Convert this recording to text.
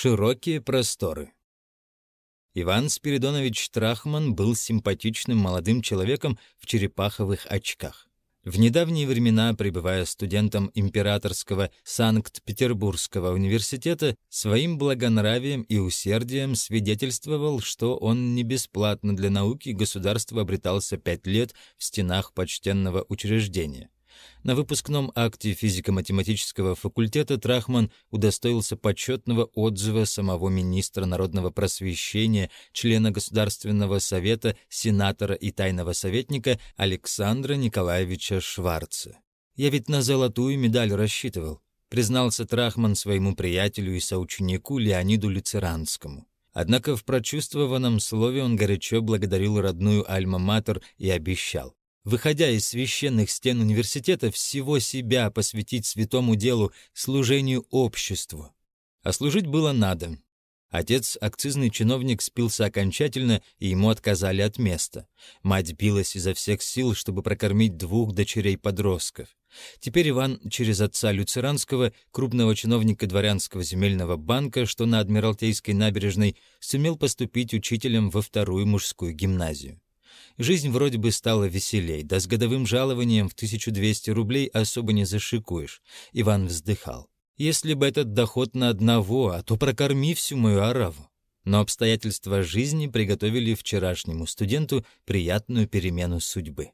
Широкие просторы. Иван Спиридонович Трахман был симпатичным молодым человеком в черепаховых очках. В недавние времена, пребывая студентом Императорского Санкт-Петербургского университета, своим благонравием и усердием свидетельствовал, что он не бесплатно для науки государства обретался пять лет в стенах почтенного учреждения. На выпускном акте физико-математического факультета Трахман удостоился почетного отзыва самого министра народного просвещения, члена Государственного совета, сенатора и тайного советника Александра Николаевича Шварца. «Я ведь на золотую медаль рассчитывал», признался Трахман своему приятелю и соученику Леониду Люцеранскому. Однако в прочувствованном слове он горячо благодарил родную Альма-Матер и обещал выходя из священных стен университета, всего себя посвятить святому делу, служению обществу. А служить было надо. Отец, акцизный чиновник, спился окончательно, и ему отказали от места. Мать билась изо всех сил, чтобы прокормить двух дочерей-подростков. Теперь Иван через отца Люцеранского, крупного чиновника дворянского земельного банка, что на Адмиралтейской набережной, сумел поступить учителем во вторую мужскую гимназию. Жизнь вроде бы стала веселей, да с годовым жалованием в 1200 рублей особо не зашикуешь. Иван вздыхал. Если бы этот доход на одного, а то прокорми всю мою ораву. Но обстоятельства жизни приготовили вчерашнему студенту приятную перемену судьбы.